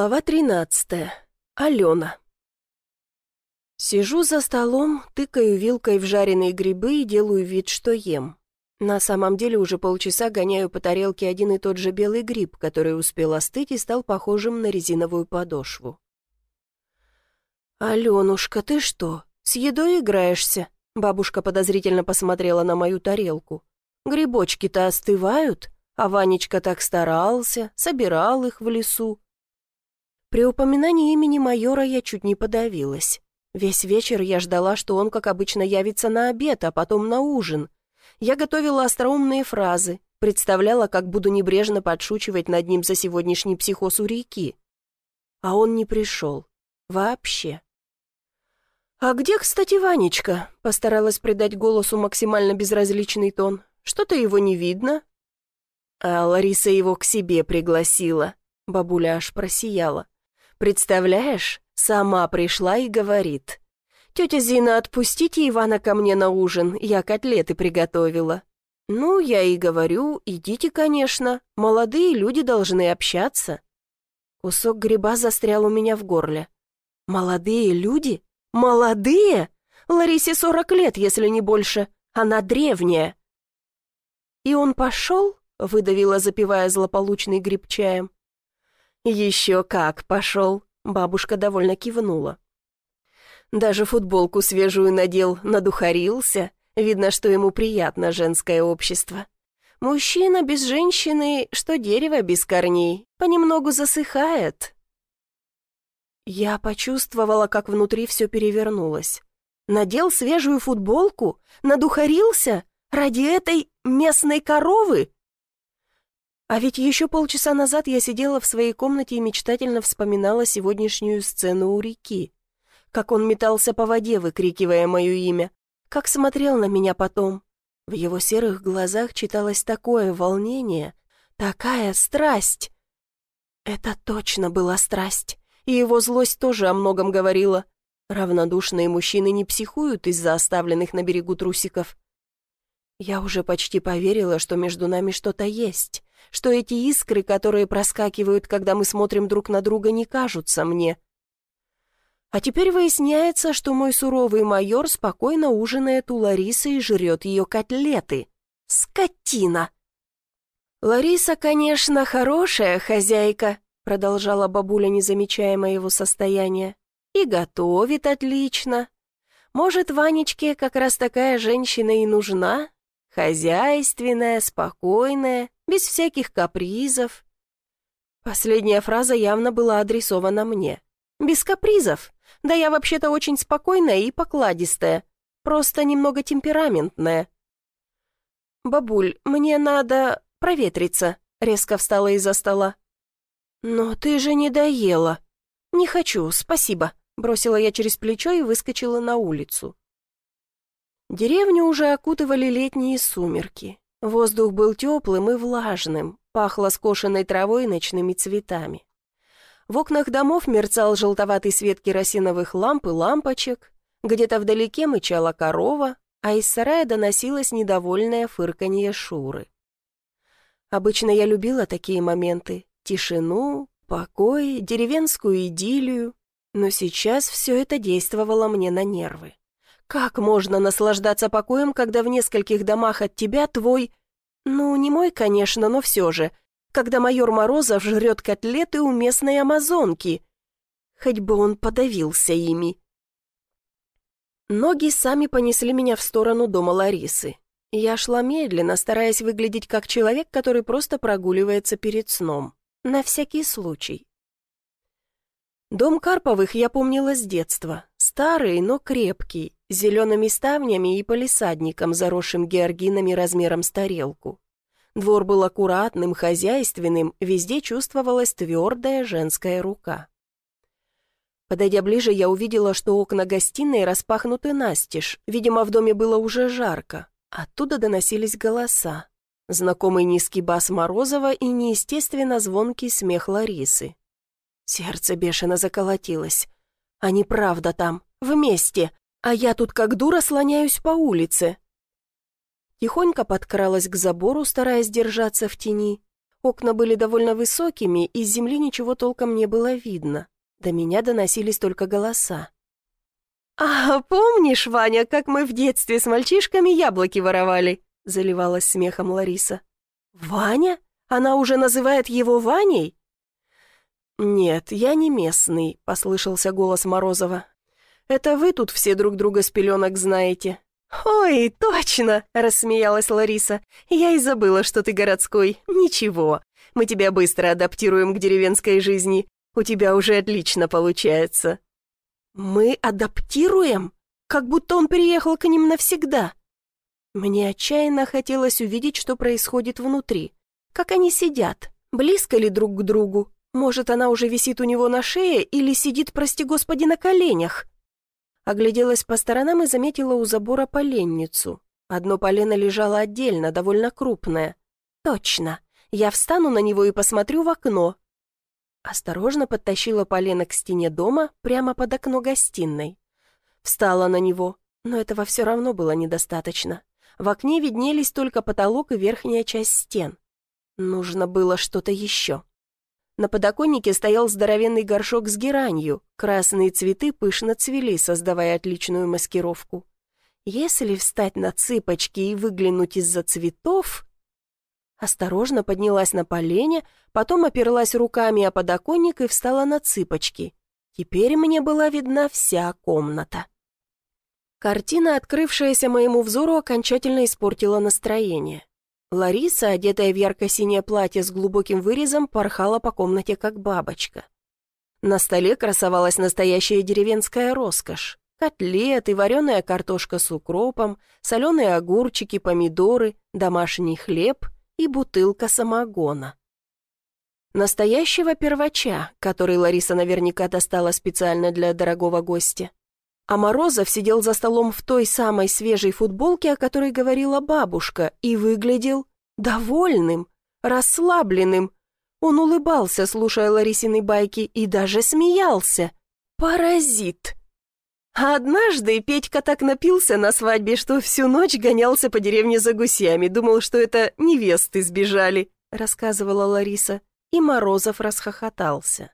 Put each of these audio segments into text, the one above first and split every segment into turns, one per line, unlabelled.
Глава 13. Алена. Сижу за столом, тыкаю вилкой в жареные грибы и делаю вид, что ем. На самом деле уже полчаса гоняю по тарелке один и тот же белый гриб, который успел остыть и стал похожим на резиновую подошву. «Аленушка, ты что, с едой играешься?» Бабушка подозрительно посмотрела на мою тарелку. «Грибочки-то остывают, а Ванечка так старался, собирал их в лесу. При упоминании имени майора я чуть не подавилась. Весь вечер я ждала, что он, как обычно, явится на обед, а потом на ужин. Я готовила остроумные фразы, представляла, как буду небрежно подшучивать над ним за сегодняшний психоз у реки. А он не пришел. Вообще. «А где, кстати, Ванечка?» — постаралась придать голосу максимально безразличный тон. «Что-то его не видно». А Лариса его к себе пригласила. Бабуля аж просияла. Представляешь, сама пришла и говорит. «Тетя Зина, отпустите Ивана ко мне на ужин, я котлеты приготовила». «Ну, я и говорю, идите, конечно, молодые люди должны общаться». Кусок гриба застрял у меня в горле. «Молодые люди? Молодые? Ларисе сорок лет, если не больше. Она древняя». «И он пошел?» — выдавила, запивая злополучный гриб чаем. «Еще как пошел», — бабушка довольно кивнула. Даже футболку свежую надел, надухарился. Видно, что ему приятно женское общество. Мужчина без женщины, что дерево без корней, понемногу засыхает. Я почувствовала, как внутри все перевернулось. Надел свежую футболку? Надухарился? Ради этой местной коровы? А ведь еще полчаса назад я сидела в своей комнате и мечтательно вспоминала сегодняшнюю сцену у реки. Как он метался по воде, выкрикивая мое имя. Как смотрел на меня потом. В его серых глазах читалось такое волнение, такая страсть. Это точно была страсть, и его злость тоже о многом говорила. Равнодушные мужчины не психуют из-за оставленных на берегу трусиков. Я уже почти поверила, что между нами что-то есть, что эти искры, которые проскакивают, когда мы смотрим друг на друга, не кажутся мне. А теперь выясняется, что мой суровый майор спокойно ужинает у Ларисы и жрет ее котлеты. Скотина! «Лариса, конечно, хорошая хозяйка», — продолжала бабуля, не замечая моего состояния, «и готовит отлично. Может, Ванечке как раз такая женщина и нужна? Хозяйственная, спокойная, без всяких капризов. Последняя фраза явно была адресована мне. Без капризов. Да я вообще-то очень спокойная и покладистая. Просто немного темпераментная. «Бабуль, мне надо проветриться», — резко встала из-за стола. «Но ты же не доела». «Не хочу, спасибо», — бросила я через плечо и выскочила на улицу. Деревню уже окутывали летние сумерки. Воздух был теплым и влажным, пахло скошенной травой и ночными цветами. В окнах домов мерцал желтоватый свет керосиновых ламп и лампочек, где-то вдалеке мычала корова, а из сарая доносилось недовольное фырканье Шуры. Обычно я любила такие моменты — тишину, покой, деревенскую идиллию, но сейчас все это действовало мне на нервы. Как можно наслаждаться покоем, когда в нескольких домах от тебя твой... Ну, не мой, конечно, но все же. Когда майор Морозов жрет котлеты у местной амазонки. Хоть бы он подавился ими. Ноги сами понесли меня в сторону дома Ларисы. Я шла медленно, стараясь выглядеть как человек, который просто прогуливается перед сном. На всякий случай. Дом Карповых я помнила с детства. Старый, но крепкий, зелеными ставнями и полисадником, заросшим георгинами размером с тарелку. Двор был аккуратным, хозяйственным, везде чувствовалась твердая женская рука. Подойдя ближе, я увидела, что окна гостиной распахнуты настежь. Видимо, в доме было уже жарко. Оттуда доносились голоса. Знакомый низкий бас Морозова и неестественно звонкий смех Ларисы. Сердце бешено заколотилось. Они правда там, вместе, а я тут как дура слоняюсь по улице. Тихонько подкралась к забору, стараясь держаться в тени. Окна были довольно высокими, и с земли ничего толком не было видно. До меня доносились только голоса. «А помнишь, Ваня, как мы в детстве с мальчишками яблоки воровали?» — заливалась смехом Лариса. «Ваня? Она уже называет его Ваней?» «Нет, я не местный», — послышался голос Морозова. «Это вы тут все друг друга с пеленок знаете». «Ой, точно!» — рассмеялась Лариса. «Я и забыла, что ты городской. Ничего, мы тебя быстро адаптируем к деревенской жизни. У тебя уже отлично получается». «Мы адаптируем? Как будто он переехал к ним навсегда». Мне отчаянно хотелось увидеть, что происходит внутри. Как они сидят, близко ли друг к другу. Может, она уже висит у него на шее или сидит, прости господи, на коленях. Огляделась по сторонам и заметила у забора поленницу. Одно полено лежало отдельно, довольно крупное. Точно. Я встану на него и посмотрю в окно. Осторожно подтащила полено к стене дома, прямо под окно гостиной. Встала на него, но этого все равно было недостаточно. В окне виднелись только потолок и верхняя часть стен. Нужно было что-то еще. На подоконнике стоял здоровенный горшок с геранью. Красные цветы пышно цвели, создавая отличную маскировку. Если встать на цыпочки и выглянуть из-за цветов... Осторожно поднялась на полене, потом оперлась руками о подоконник и встала на цыпочки. Теперь мне была видна вся комната. Картина, открывшаяся моему взору, окончательно испортила настроение. Лариса, одетая в ярко-синее платье с глубоким вырезом, порхала по комнате как бабочка. На столе красовалась настоящая деревенская роскошь. Котлеты, вареная картошка с укропом, соленые огурчики, помидоры, домашний хлеб — и бутылка самогона. Настоящего первача, который Лариса наверняка достала специально для дорогого гостя. А Морозов сидел за столом в той самой свежей футболке, о которой говорила бабушка, и выглядел довольным, расслабленным. Он улыбался, слушая Ларисины байки, и даже смеялся. Паразит! А однажды Петька так напился на свадьбе, что всю ночь гонялся по деревне за гусями, думал, что это невесты сбежали, рассказывала Лариса, и Морозов расхохотался.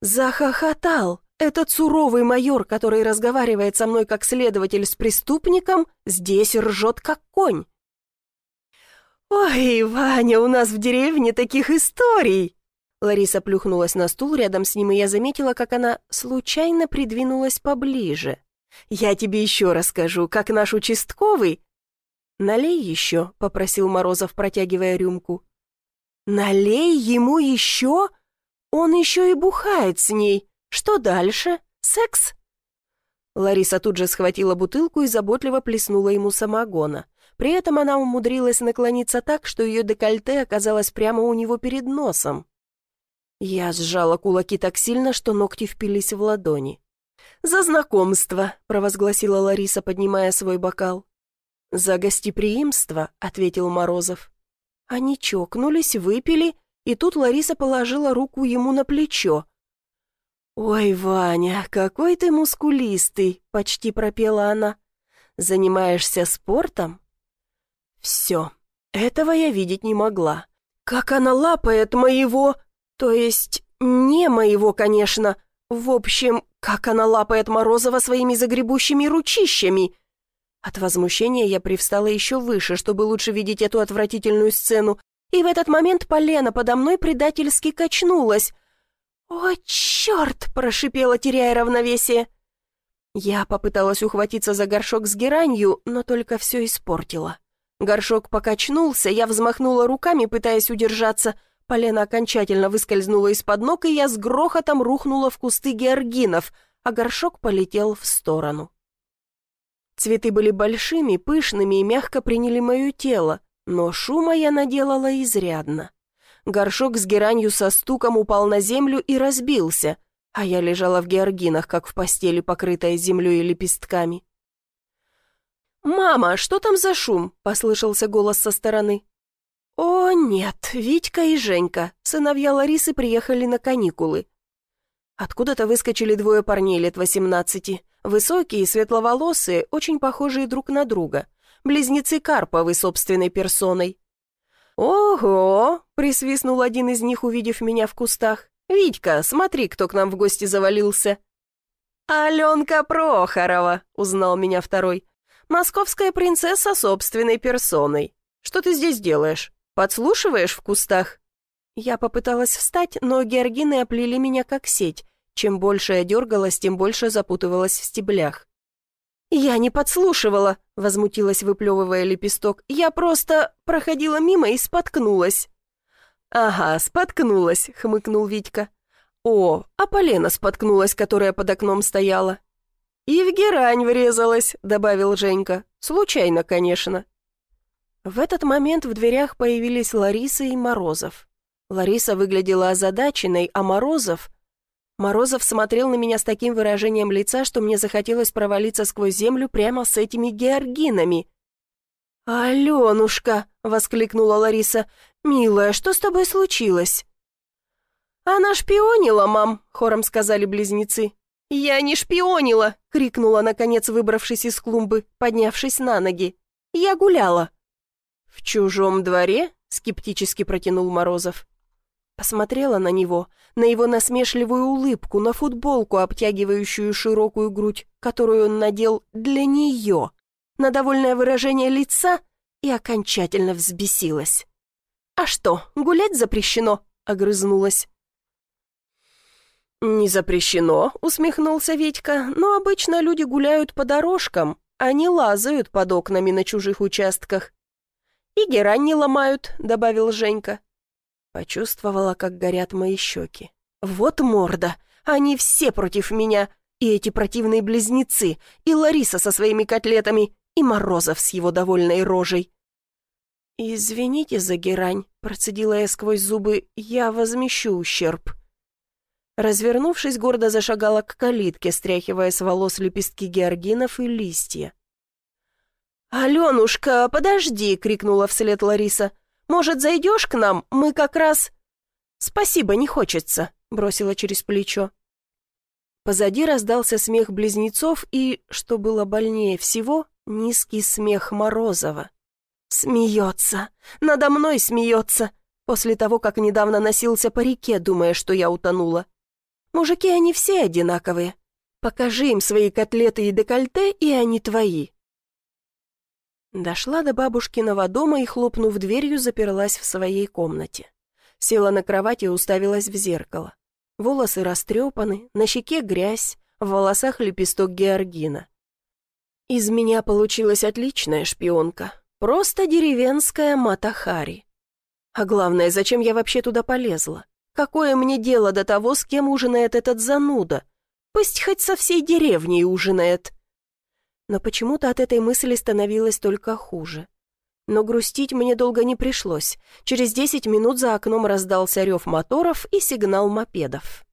Захохотал! Этот суровый майор, который разговаривает со мной как следователь с преступником, здесь ржет как конь. «Ой, Ваня, у нас в деревне таких историй!» Лариса плюхнулась на стул рядом с ним, и я заметила, как она случайно придвинулась поближе. «Я тебе еще расскажу, как наш участковый...» «Налей еще», — попросил Морозов, протягивая рюмку. «Налей ему еще? Он еще и бухает с ней. Что дальше? Секс?» Лариса тут же схватила бутылку и заботливо плеснула ему самогона. При этом она умудрилась наклониться так, что ее декольте оказалось прямо у него перед носом. Я сжала кулаки так сильно, что ногти впились в ладони. «За знакомство!» — провозгласила Лариса, поднимая свой бокал. «За гостеприимство!» — ответил Морозов. Они чокнулись, выпили, и тут Лариса положила руку ему на плечо. «Ой, Ваня, какой ты мускулистый!» — почти пропела она. «Занимаешься спортом?» «Все, этого я видеть не могла. Как она лапает моего...» То есть, не моего, конечно. В общем, как она лапает Морозова своими загребущими ручищами. От возмущения я привстала еще выше, чтобы лучше видеть эту отвратительную сцену, и в этот момент полено подо мной предательски качнулась. «О, черт!» — прошипела, теряя равновесие. Я попыталась ухватиться за горшок с геранью, но только все испортила. Горшок покачнулся, я взмахнула руками, пытаясь удержаться — Полена окончательно выскользнула из-под ног, и я с грохотом рухнула в кусты георгинов, а горшок полетел в сторону. Цветы были большими, пышными и мягко приняли мое тело, но шума я наделала изрядно. Горшок с геранью со стуком упал на землю и разбился, а я лежала в георгинах, как в постели, покрытая землей и лепестками. «Мама, что там за шум?» — послышался голос со стороны. «О, нет, Витька и Женька, сыновья Ларисы, приехали на каникулы». Откуда-то выскочили двое парней лет восемнадцати, высокие, светловолосые, очень похожие друг на друга, близнецы Карповы собственной персоной. «Ого!» — присвистнул один из них, увидев меня в кустах. «Витька, смотри, кто к нам в гости завалился!» «Аленка Прохорова!» — узнал меня второй. «Московская принцесса собственной персоной. Что ты здесь делаешь? Подслушиваешь в кустах?» Я попыталась встать, но георгины оплели меня как сеть. Чем больше я дергалась, тем больше запутывалась в стеблях. «Я не подслушивала», — возмутилась, выплевывая лепесток. «Я просто проходила мимо и споткнулась». «Ага, споткнулась», — хмыкнул Витька. «О, а полена споткнулась, которая под окном стояла». «И в герань врезалась», — добавил Женька. «Случайно, конечно». В этот момент в дверях появились Лариса и Морозов. Лариса выглядела озадаченной, а Морозов... Морозов смотрел на меня с таким выражением лица, что мне захотелось провалиться сквозь землю прямо с этими георгинами. «Аленушка!» — воскликнула Лариса. «Милая, что с тобой случилось?» «Она шпионила, мам!» — хором сказали близнецы. «Я не шпионила!» — крикнула, наконец, выбравшись из клумбы, поднявшись на ноги. «Я гуляла!» «В чужом дворе?» — скептически протянул Морозов. Посмотрела на него, на его насмешливую улыбку, на футболку, обтягивающую широкую грудь, которую он надел для нее, на довольное выражение лица и окончательно взбесилась. «А что, гулять запрещено?» — огрызнулась. «Не запрещено», — усмехнулся Витька, «но обычно люди гуляют по дорожкам, а не лазают под окнами на чужих участках». «И герань не ломают», — добавил Женька. Почувствовала, как горят мои щеки. «Вот морда! Они все против меня! И эти противные близнецы, и Лариса со своими котлетами, и Морозов с его довольной рожей!» «Извините за герань», — процедила я сквозь зубы, — «я возмещу ущерб». Развернувшись, гордо зашагала к калитке, стряхивая с волос лепестки георгинов и листья. «Аленушка, подожди!» — крикнула вслед Лариса. Может, зайдешь к нам? Мы как раз...» «Спасибо, не хочется», — бросила через плечо. Позади раздался смех близнецов и, что было больнее всего, низкий смех Морозова. «Смеется! Надо мной смеется!» После того, как недавно носился по реке, думая, что я утонула. Мужики, они все одинаковые. Покажи им свои котлеты и декольте, и они твои. Дошла до бабушкиного дома и, хлопнув дверью, заперлась в своей комнате. Села на кровать и уставилась в зеркало. Волосы растрепаны, на щеке грязь, в волосах лепесток георгина. Из меня получилась отличная шпионка. Просто деревенская Матахари. А главное, зачем я вообще туда полезла? Какое мне дело до того, с кем ужинает этот зануда? Пусть хоть со всей деревней ужинает но почему-то от этой мысли становилось только хуже. Но грустить мне долго не пришлось. Через десять минут за окном раздался рев моторов и сигнал мопедов.